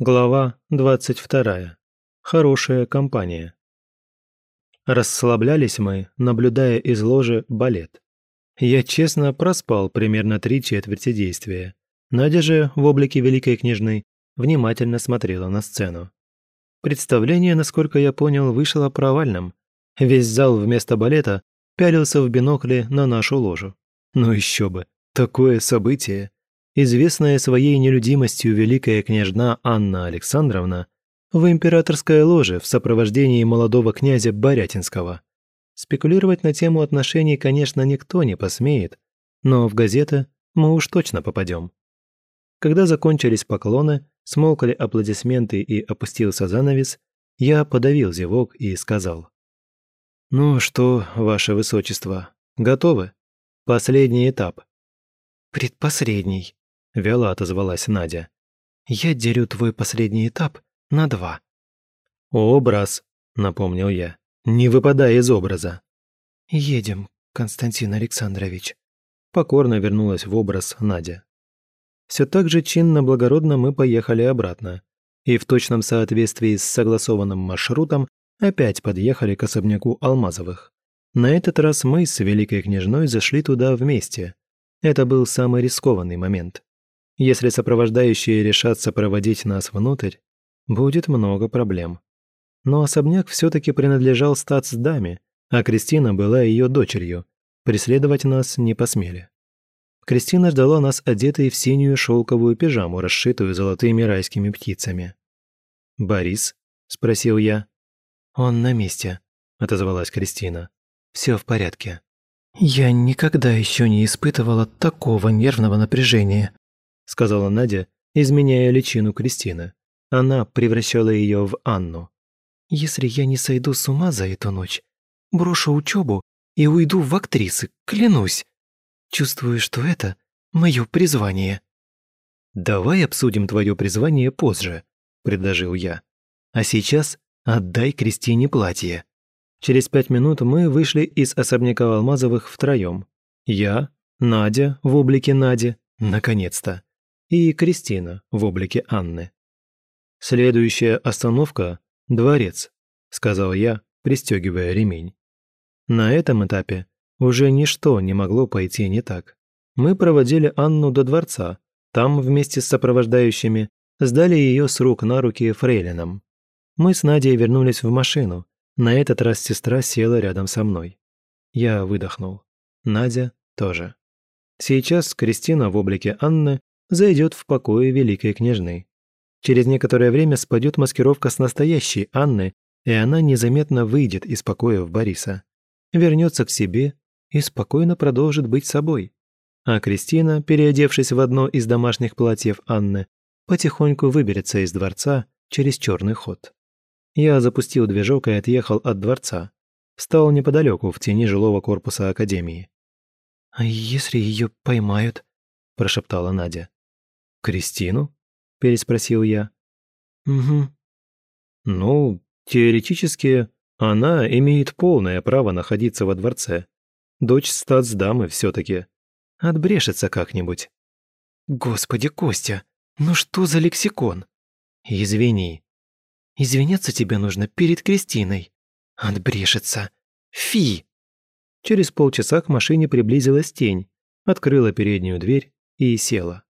Глава 22. Хорошая компания. Расслаблялись мы, наблюдая из ложи балет. Я честно проспал примерно три четверти действия. Надя же, в облике великой княжны, внимательно смотрела на сцену. Представление, насколько я понял, вышло провальным. Весь зал вместо балета пялился в бинокли на нашу ложу. Ну еще бы, такое событие известная своей нелюдимостью великая княжна Анна Александровна, в императорской ложе в сопровождении молодого князя Борятинского. Спекулировать на тему отношений, конечно, никто не посмеет, но в газеты мы уж точно попадем. Когда закончились поклоны, смолкали аплодисменты и опустился занавес, я подавил зевок и сказал. «Ну что, ваше высочество, готовы? Последний этап». «Предпоследний», – вяло отозвалась Надя. «Я делю твой последний этап на два». «Образ», – напомнил я. «Не выпадай из образа». «Едем, Константин Александрович», – покорно вернулась в образ Надя. Все так же чинно-благородно мы поехали обратно. И в точном соответствии с согласованным маршрутом опять подъехали к особняку Алмазовых. На этот раз мы с Великой Княжной зашли туда вместе. Это был самый рискованный момент. Если сопровождающие решатся проводить нас внутрь, будет много проблем. Но особняк все-таки принадлежал статсдаме, а Кристина была ее дочерью. Преследовать нас не посмели. Кристина ждала нас одетой в синюю шелковую пижаму, расшитую золотыми райскими птицами. «Борис?» – спросил я. «Он на месте», – отозвалась Кристина. «Все в порядке». «Я никогда еще не испытывала такого нервного напряжения», сказала Надя, изменяя личину Кристины. Она превращала ее в Анну. «Если я не сойду с ума за эту ночь, брошу учебу и уйду в актрисы, клянусь. Чувствую, что это мое призвание». «Давай обсудим твое призвание позже», – предложил я. «А сейчас отдай Кристине платье». Через пять минут мы вышли из особняка Алмазовых втроем. Я, Надя в облике Нади, наконец-то, и Кристина в облике Анны. «Следующая остановка – дворец», – сказал я, пристегивая ремень. На этом этапе уже ничто не могло пойти не так. Мы проводили Анну до дворца, там вместе с сопровождающими сдали ее с рук на руки фрейлинам. Мы с Надей вернулись в машину. На этот раз сестра села рядом со мной. Я выдохнул. Надя тоже. Сейчас Кристина в облике Анны зайдет в покое великой княжны. Через некоторое время спадет маскировка с настоящей Анны, и она незаметно выйдет из покоев Бориса. Вернется к себе и спокойно продолжит быть собой. А Кристина, переодевшись в одно из домашних платьев Анны, потихоньку выберется из дворца через черный ход. Я запустил движок и отъехал от дворца. Встал неподалеку в тени жилого корпуса Академии. «А если ее поймают?» – прошептала Надя. «Кристину?» – переспросил я. «Угу». «Ну, теоретически, она имеет полное право находиться во дворце. Дочь статсдамы все-таки. Отбрешется как-нибудь». «Господи, Костя, ну что за лексикон?» «Извини». «Извиняться тебе нужно перед Кристиной». «Отбрешется. Фи!» Через полчаса к машине приблизилась тень, открыла переднюю дверь и села.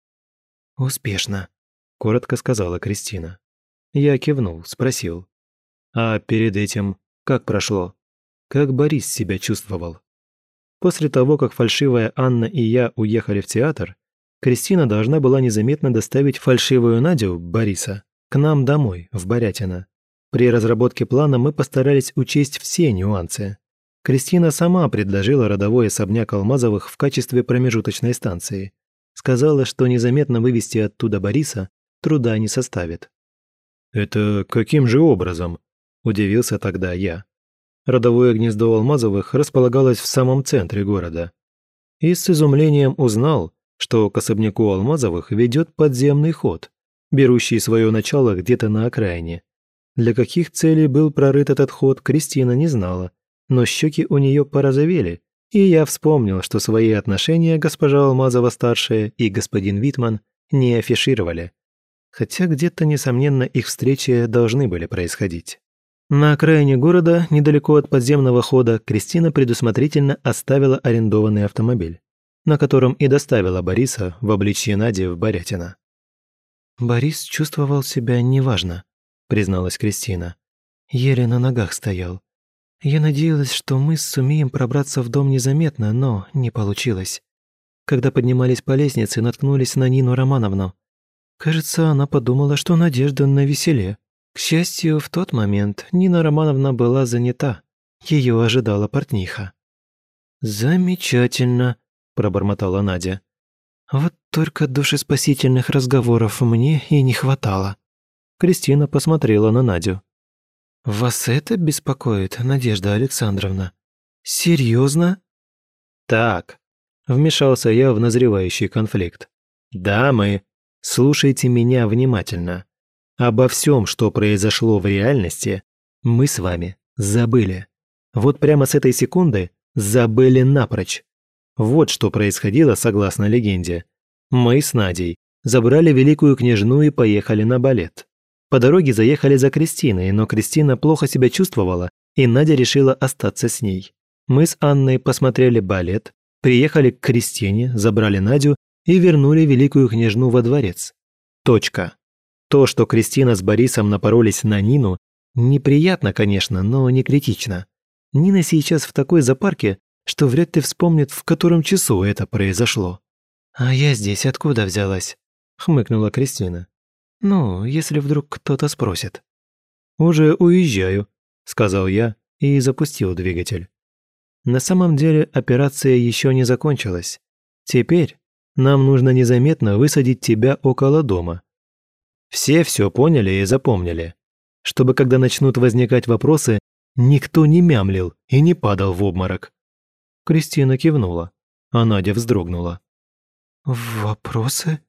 «Успешно», – коротко сказала Кристина. Я кивнул, спросил. «А перед этим как прошло? Как Борис себя чувствовал?» После того, как фальшивая Анна и я уехали в театр, Кристина должна была незаметно доставить фальшивую Надю, Бориса, к нам домой, в Борятино. При разработке плана мы постарались учесть все нюансы. Кристина сама предложила родовой особняк Алмазовых в качестве промежуточной станции – Сказала, что незаметно вывести оттуда Бориса труда не составит. «Это каким же образом?» – удивился тогда я. Родовое гнездо Алмазовых располагалось в самом центре города. И с изумлением узнал, что к особняку Алмазовых ведет подземный ход, берущий свое начало где-то на окраине. Для каких целей был прорыт этот ход, Кристина не знала, но щеки у нее порозовели, и я вспомнил, что свои отношения госпожа Алмазова-старшая и господин Витман не афишировали. хотя где-то, несомненно, их встречи должны были происходить. На окраине города, недалеко от подземного хода, Кристина предусмотрительно оставила арендованный автомобиль, на котором и доставила Бориса в обличье Нади в Борятино. «Борис чувствовал себя неважно», — призналась Кристина. «Еле на ногах стоял. Я надеялась, что мы сумеем пробраться в дом незаметно, но не получилось. Когда поднимались по лестнице, наткнулись на Нину Романовну. Кажется, она подумала, что Надежда на веселе. К счастью, в тот момент Нина Романовна была занята. Ее ожидала портниха. «Замечательно», – пробормотала Надя. «Вот только душеспасительных разговоров мне и не хватало». Кристина посмотрела на Надю. «Вас это беспокоит, Надежда Александровна? Серьезно?» «Так», – вмешался я в назревающий конфликт. «Дамы, слушайте меня внимательно. Обо всем, что произошло в реальности, мы с вами забыли. Вот прямо с этой секунды забыли напрочь. Вот что происходило согласно легенде. Мы с Надей забрали великую княжну и поехали на балет. По дороге заехали за Кристиной, но Кристина плохо себя чувствовала, и Надя решила остаться с ней. Мы с Анной посмотрели балет, приехали к Кристине, забрали Надю и вернули великую княжну во дворец. Точка. То, что Кристина с Борисом напоролись на Нину, неприятно, конечно, но не критично. Нина сейчас в такой запарке, что вряд ли вспомнит, в котором часу это произошло. «А я здесь откуда взялась?» – хмыкнула Кристина. Ну, если вдруг кто-то спросит. «Уже уезжаю», — сказал я и запустил двигатель. На самом деле операция еще не закончилась. Теперь нам нужно незаметно высадить тебя около дома. Все все поняли и запомнили. Чтобы когда начнут возникать вопросы, никто не мямлил и не падал в обморок. Кристина кивнула, а Надя вздрогнула. «Вопросы?»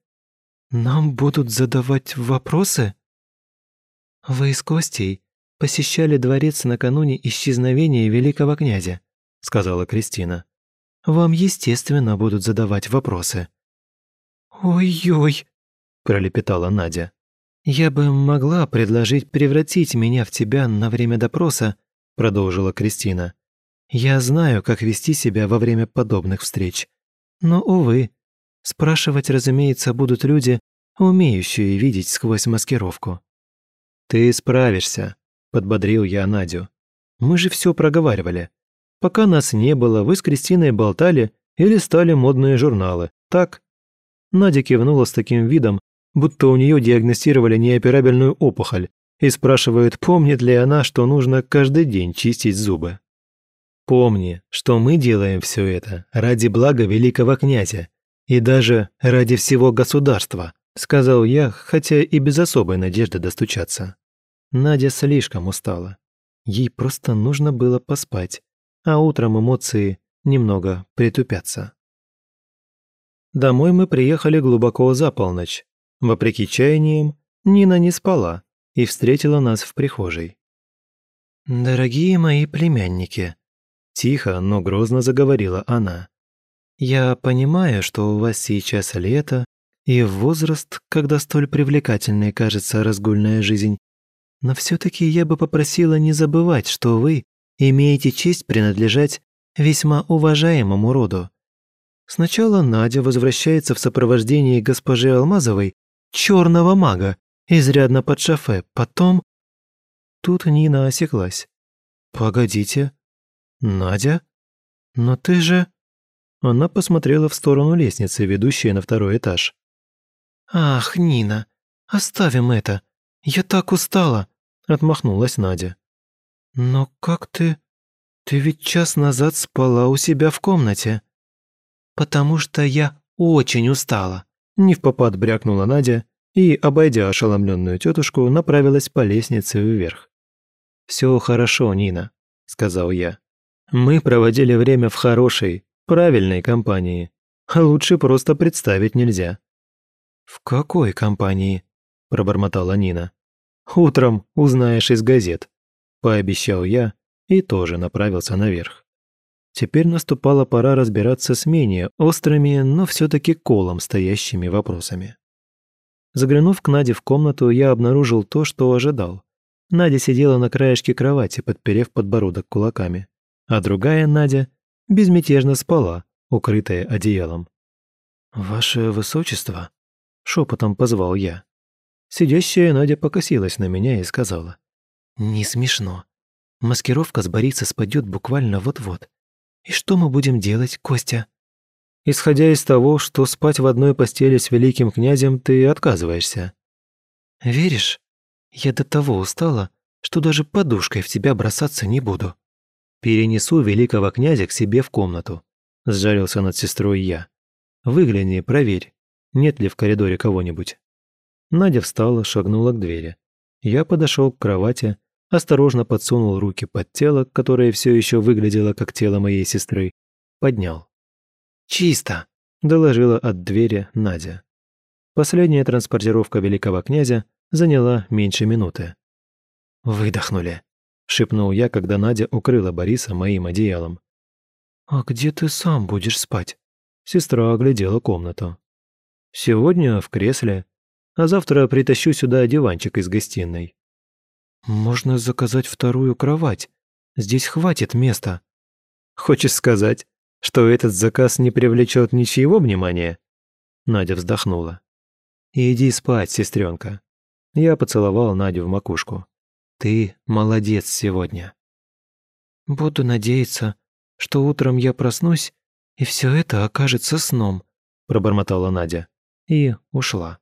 «Нам будут задавать вопросы?» «Вы с Костей посещали дворец накануне исчезновения великого князя», сказала Кристина. «Вам, естественно, будут задавать вопросы». «Ой-ой», пролепетала Надя. «Я бы могла предложить превратить меня в тебя на время допроса», продолжила Кристина. «Я знаю, как вести себя во время подобных встреч. Но, увы, Спрашивать, разумеется, будут люди, умеющие видеть сквозь маскировку. «Ты справишься», – подбодрил я Надю. «Мы же все проговаривали. Пока нас не было, вы с Кристиной болтали или стали модные журналы, так?» Надя кивнула с таким видом, будто у нее диагностировали неоперабельную опухоль и спрашивают, помнит ли она, что нужно каждый день чистить зубы. «Помни, что мы делаем все это ради блага великого князя и даже ради всего государства», сказал я, хотя и без особой надежды достучаться. Надя слишком устала. Ей просто нужно было поспать, а утром эмоции немного притупятся. Домой мы приехали глубоко за полночь. Вопреки чаяниям, Нина не спала и встретила нас в прихожей. «Дорогие мои племянники», – тихо, но грозно заговорила она. Я понимаю, что у вас сейчас лето и возраст, когда столь привлекательной кажется разгульная жизнь. Но все-таки я бы попросила не забывать, что вы имеете честь принадлежать весьма уважаемому роду. Сначала Надя возвращается в сопровождении госпожи Алмазовой, черного мага, изрядно под шофе, потом... Тут Нина осеклась. «Погодите, Надя? Но ты же...» Она посмотрела в сторону лестницы, ведущей на второй этаж. «Ах, Нина, оставим это. Я так устала», – отмахнулась Надя. «Но как ты? Ты ведь час назад спала у себя в комнате». «Потому что я очень устала», – не в попад брякнула Надя и, обойдя ошеломленную тетушку, направилась по лестнице вверх. «Все хорошо, Нина», – сказал я. «Мы проводили время в хорошей, правильной компании. А лучше просто представить нельзя. «В какой компании?» – пробормотала Нина. «Утром узнаешь из газет», – пообещал я и тоже направился наверх. Теперь наступала пора разбираться с менее острыми, но все таки колом стоящими вопросами. Заглянув к Наде в комнату, я обнаружил то, что ожидал. Надя сидела на краешке кровати, подперев подбородок кулаками, а другая Надя безмятежно спала, укрытая одеялом. «Ваше высочество», — шепотом позвал я. Сидящая Надя покосилась на меня и сказала. «Не смешно. Маскировка с Бориса спадет буквально вот-вот. И что мы будем делать, Костя?» «Исходя из того, что спать в одной постели с великим князем ты отказываешься». «Веришь?» Я до того устала, что даже подушкой в тебя бросаться не буду. Перенесу великого князя к себе в комнату. Сжалился над сестрой я. Выгляни, проверь, нет ли в коридоре кого-нибудь. Надя встала, шагнула к двери. Я подошел к кровати, осторожно подсунул руки под тело, которое все еще выглядело как тело моей сестры, поднял. «Чисто!» – доложила от двери Надя. Последняя транспортировка великого князя заняла меньше минуты. «Выдохнули», — шепнул я, когда Надя укрыла Бориса моим одеялом. «А где ты сам будешь спать?» Сестра оглядела комнату. «Сегодня в кресле, а завтра притащу сюда диванчик из гостиной». «Можно заказать вторую кровать. Здесь хватит места». «Хочешь сказать, что этот заказ не привлечет ничьего внимания?» Надя вздохнула. «Иди спать, сестренка. Я поцеловал Надю в макушку. «Ты молодец сегодня». «Буду надеяться, что утром я проснусь, и все это окажется сном», пробормотала Надя и ушла.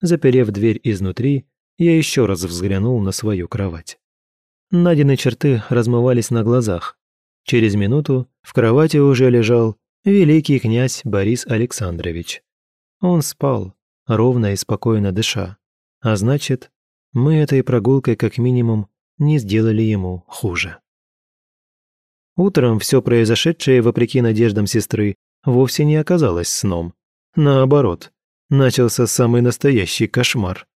Заперев дверь изнутри, я еще раз взглянул на свою кровать. Надины черты размывались на глазах. Через минуту в кровати уже лежал великий князь Борис Александрович. Он спал, ровно и спокойно дыша. А значит, мы этой прогулкой как минимум не сделали ему хуже. Утром все произошедшее, вопреки надеждам сестры, вовсе не оказалось сном. Наоборот, начался самый настоящий кошмар.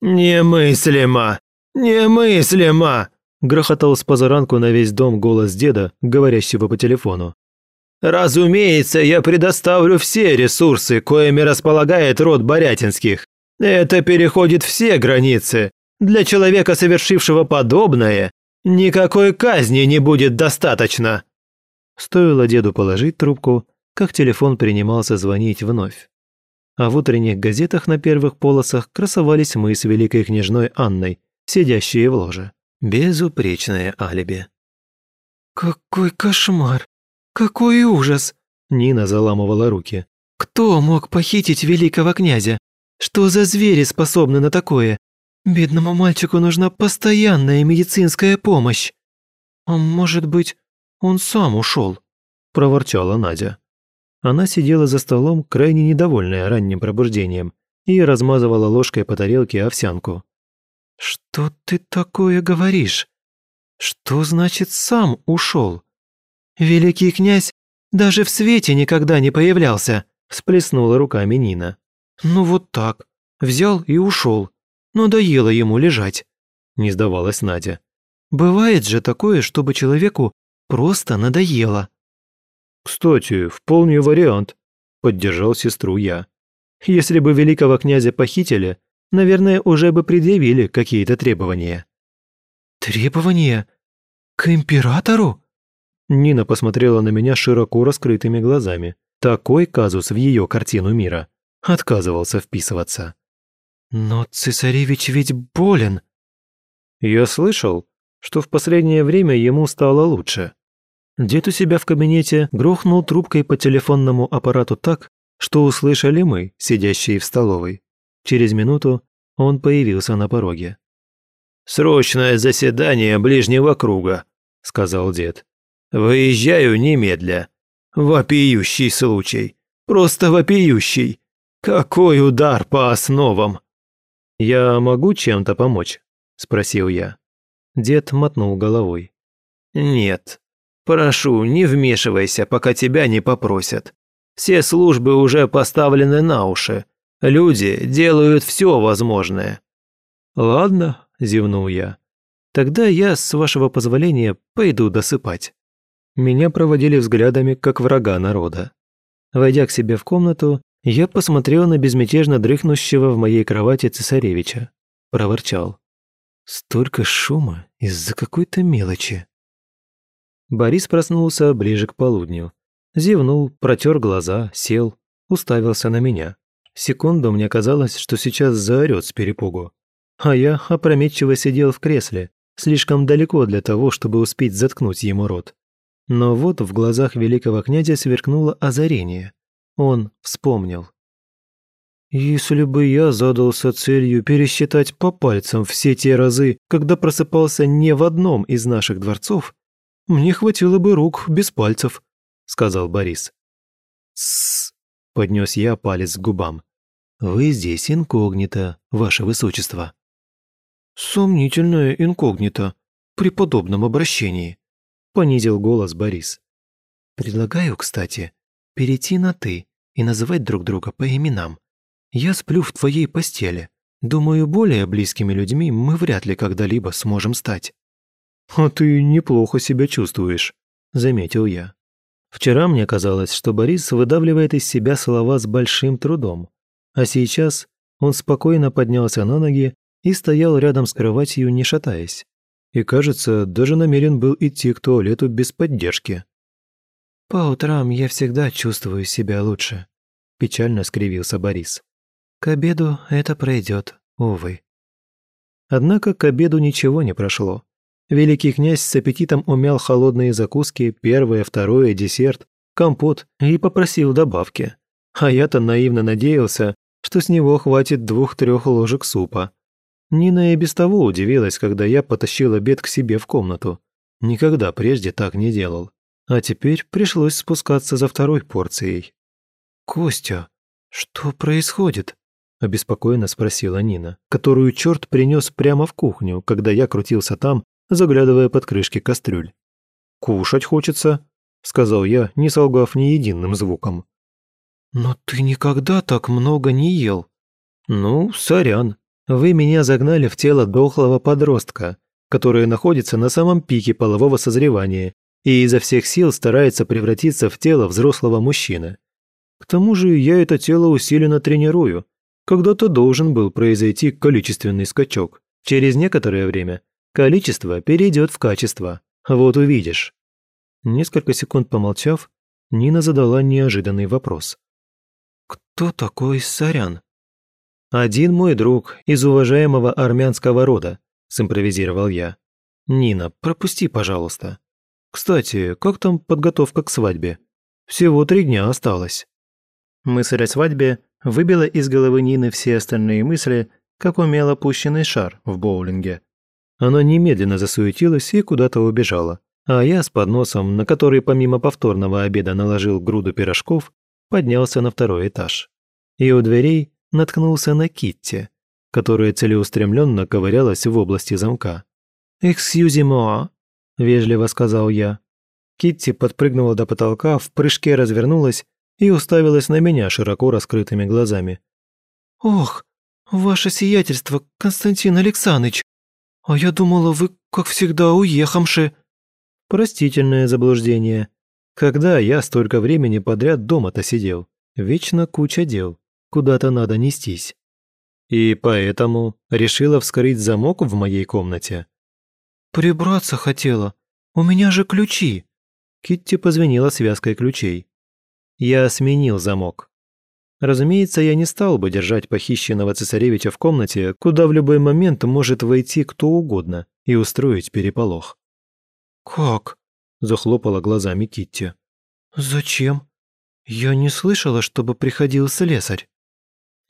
«Немыслимо! Немыслимо!» грохотал с позаранку на весь дом голос деда, говорящего по телефону. «Разумеется, я предоставлю все ресурсы, коими располагает род Борятинских. Это переходит все границы. Для человека, совершившего подобное, никакой казни не будет достаточно». Стоило деду положить трубку, как телефон принимался звонить вновь. А в утренних газетах на первых полосах красовались мы с великой княжной Анной, сидящие в ложе. Безупречное алиби. «Какой кошмар! Какой ужас!» Нина заламывала руки. «Кто мог похитить великого князя? Что за звери способны на такое? Бедному мальчику нужна постоянная медицинская помощь. А может быть, он сам ушел? проворчала Надя. Она сидела за столом, крайне недовольная ранним пробуждением, и размазывала ложкой по тарелке овсянку. «Что ты такое говоришь? Что значит сам ушел? Великий князь даже в свете никогда не появлялся», всплеснула руками Нина. «Ну вот так. Взял и ушел. Надоело ему лежать», – не сдавалась Надя. «Бывает же такое, чтобы человеку просто надоело». «Кстати, вполне вариант», – поддержал сестру я. «Если бы великого князя похитили, наверное, уже бы предъявили какие-то требования». «Требования? К императору?» Нина посмотрела на меня широко раскрытыми глазами. Такой казус в ее картину мира отказывался вписываться. «Но цесаревич ведь болен!» «Я слышал, что в последнее время ему стало лучше». Дед у себя в кабинете грохнул трубкой по телефонному аппарату так, что услышали мы, сидящие в столовой. Через минуту он появился на пороге. «Срочное заседание ближнего круга», — сказал дед. «Выезжаю немедля. Вопиющий случай. Просто вопиющий. Какой удар по основам!» «Я могу чем-то помочь?» – спросил я. Дед мотнул головой. «Нет. Прошу, не вмешивайся, пока тебя не попросят. Все службы уже поставлены на уши. Люди делают все возможное». «Ладно», – зевнул я. «Тогда я, с вашего позволения, пойду досыпать». Меня проводили взглядами, как врага народа. Войдя к себе в комнату, Я посмотрел на безмятежно дрыхнущего в моей кровати цесаревича. Проворчал. Столько шума из-за какой-то мелочи. Борис проснулся ближе к полудню. Зевнул, протер глаза, сел, уставился на меня. Секунду мне казалось, что сейчас заорет с перепугу. А я опрометчиво сидел в кресле, слишком далеко для того, чтобы успеть заткнуть ему рот. Но вот в глазах великого князя сверкнуло озарение. Он вспомнил. Если бы я задался целью пересчитать по пальцам все те разы, когда просыпался не в одном из наших дворцов, мне хватило бы рук без пальцев, сказал Борис. Тссс, поднес я палец к губам. Вы здесь инкогнито, ваше высочество. Сомнительное инкогнито при подобном обращении, понизил голос Борис. Предлагаю, кстати, перейти на «ты» и называть друг друга по именам. Я сплю в твоей постели. Думаю, более близкими людьми мы вряд ли когда-либо сможем стать». «А ты неплохо себя чувствуешь», – заметил я. Вчера мне казалось, что Борис выдавливает из себя слова с большим трудом, а сейчас он спокойно поднялся на ноги и стоял рядом с кроватью, не шатаясь. И, кажется, даже намерен был идти к туалету без поддержки. «По утрам я всегда чувствую себя лучше», – печально скривился Борис. «К обеду это пройдет, увы». Однако к обеду ничего не прошло. Великий князь с аппетитом умял холодные закуски, первое, второе, десерт, компот и попросил добавки. А я-то наивно надеялся, что с него хватит двух-трех ложек супа. Нина и без того удивилась, когда я потащил обед к себе в комнату. Никогда прежде так не делал. А теперь пришлось спускаться за второй порцией. «Костя, что происходит?» – обеспокоенно спросила Нина, которую черт принес прямо в кухню, когда я крутился там, заглядывая под крышки кастрюль. «Кушать хочется», – сказал я, не солгав ни единым звуком. «Но ты никогда так много не ел». «Ну, сорян. Вы меня загнали в тело дохлого подростка, которое находится на самом пике полового созревания и изо всех сил старается превратиться в тело взрослого мужчины. К тому же я это тело усиленно тренирую. Когда-то должен был произойти количественный скачок. Через некоторое время количество перейдет в качество. Вот увидишь. Несколько секунд помолчав, Нина задала неожиданный вопрос. «Кто такой Сарян?» «Один мой друг из уважаемого армянского рода», – симпровизировал я. «Нина, пропусти, пожалуйста». Кстати, как там подготовка к свадьбе? Всего три дня осталось. Мысль о свадьбе выбила из головы Нины все остальные мысли, как умело пущенный шар в боулинге. Она немедленно засуетилась и куда-то убежала, а я с подносом, на который помимо повторного обеда наложил груду пирожков, поднялся на второй этаж. И у дверей наткнулся на Китти, которая целеустремленно ковырялась в области замка. «Эксьюзи-моа», – вежливо сказал я. Китти подпрыгнула до потолка, в прыжке развернулась и уставилась на меня широко раскрытыми глазами. «Ох, ваше сиятельство, Константин Александрович! А я думала, вы, как всегда, уехавши!» Простительное заблуждение. Когда я столько времени подряд дома-то сидел? Вечно куча дел. Куда-то надо нестись. И поэтому решила вскрыть замок в моей комнате. «Прибраться хотела. У меня же ключи!» Китти позвонила связкой ключей. Я сменил замок. Разумеется, я не стал бы держать похищенного цесаревича в комнате, куда в любой момент может войти кто угодно и устроить переполох. «Как?» – захлопала глазами Китти. «Зачем? Я не слышала, чтобы приходил слесарь».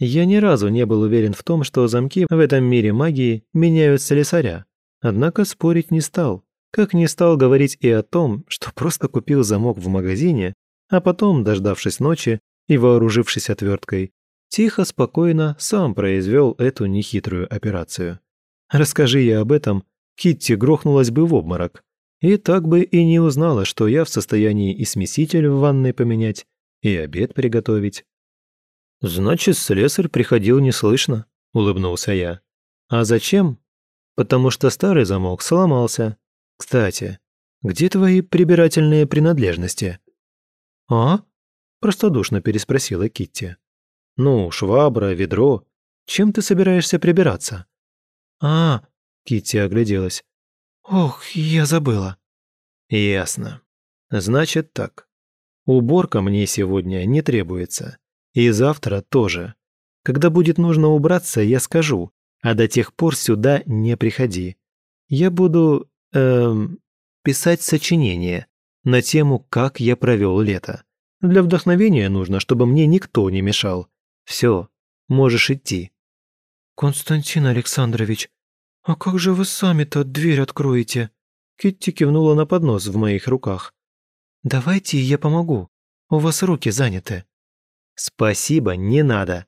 Я ни разу не был уверен в том, что замки в этом мире магии меняют слесаря. Однако спорить не стал, как не стал говорить и о том, что просто купил замок в магазине, а потом, дождавшись ночи и вооружившись отверткой, тихо, спокойно сам произвел эту нехитрую операцию. Расскажи я об этом, Китти грохнулась бы в обморок, и так бы и не узнала, что я в состоянии и смеситель в ванной поменять, и обед приготовить. «Значит, слесарь приходил неслышно», — улыбнулся я. «А зачем? Потому что старый замок сломался. Кстати, где твои прибирательные принадлежности?» «А?» – простодушно переспросила Китти. Ну, швабра, ведро. Чем ты собираешься прибираться?» «А...» – Китти огляделась. «Ох, я забыла». «Ясно. Значит так. Уборка мне сегодня не требуется. И завтра тоже. Когда будет нужно убраться, я скажу, а до тех пор сюда не приходи. Я буду... эм... писать сочинение на тему «Как я провел лето». Для вдохновения нужно, чтобы мне никто не мешал. Все, можешь идти». «Константин Александрович, а как же вы сами-то дверь откроете?» Китти кивнула на поднос в моих руках. «Давайте я помогу. У вас руки заняты». «Спасибо, не надо».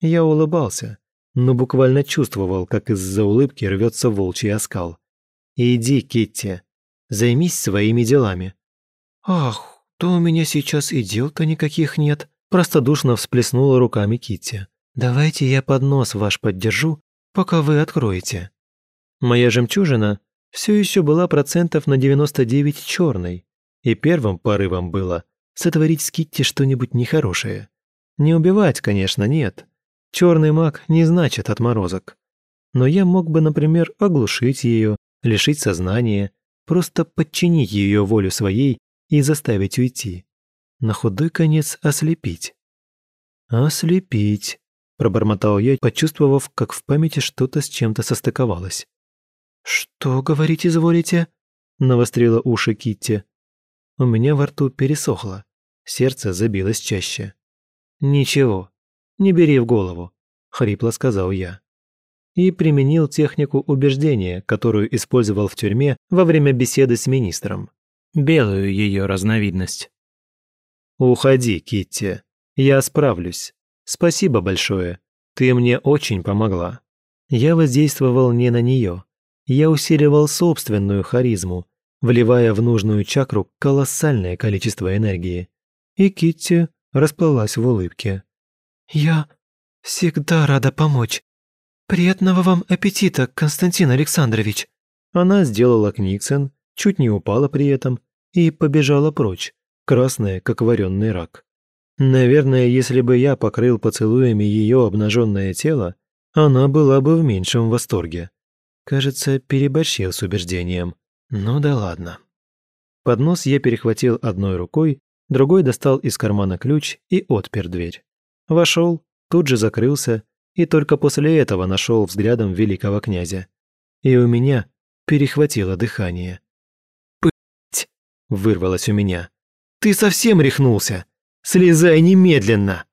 Я улыбался, но буквально чувствовал, как из-за улыбки рвется волчий оскал. «Иди, Китти, займись своими делами». «Ах, то у меня сейчас и дел-то никаких нет», простодушно всплеснула руками Китти. «Давайте я поднос ваш поддержу, пока вы откроете». Моя жемчужина все еще была процентов на 99 черной, и первым порывом было сотворить с Китти что-нибудь нехорошее. Не убивать, конечно, нет. Черный маг не значит отморозок. Но я мог бы, например, оглушить ее, лишить сознания, просто подчинить ее волю своей и заставить уйти. На худой конец ослепить. «Ослепить», – пробормотал я, почувствовав, как в памяти что-то с чем-то состыковалось. «Что, говорить изволите?» – навострила уши Китти. У меня во рту пересохло, сердце забилось чаще. «Ничего, не бери в голову», – хрипло сказал я. И применил технику убеждения, которую использовал в тюрьме во время беседы с министром. Белую ее разновидность. «Уходи, Китти. Я справлюсь. Спасибо большое. Ты мне очень помогла». Я воздействовал не на нее. Я усиливал собственную харизму, вливая в нужную чакру колоссальное количество энергии. И Китти расплылась в улыбке. «Я всегда рада помочь. Приятного вам аппетита, Константин Александрович!» Она сделала книксен, чуть не упала при этом и побежала прочь, красная, как вареный рак. Наверное, если бы я покрыл поцелуями ее обнаженное тело, она была бы в меньшем восторге. Кажется, переборщил с убеждением. Ну да ладно. Поднос я перехватил одной рукой, другой достал из кармана ключ и отпер дверь. Вошел, тут же закрылся и только после этого нашел взглядом великого князя. И у меня перехватило дыхание. «Пыть!» – вырвалось у меня. «Ты совсем рехнулся? Слезай немедленно!»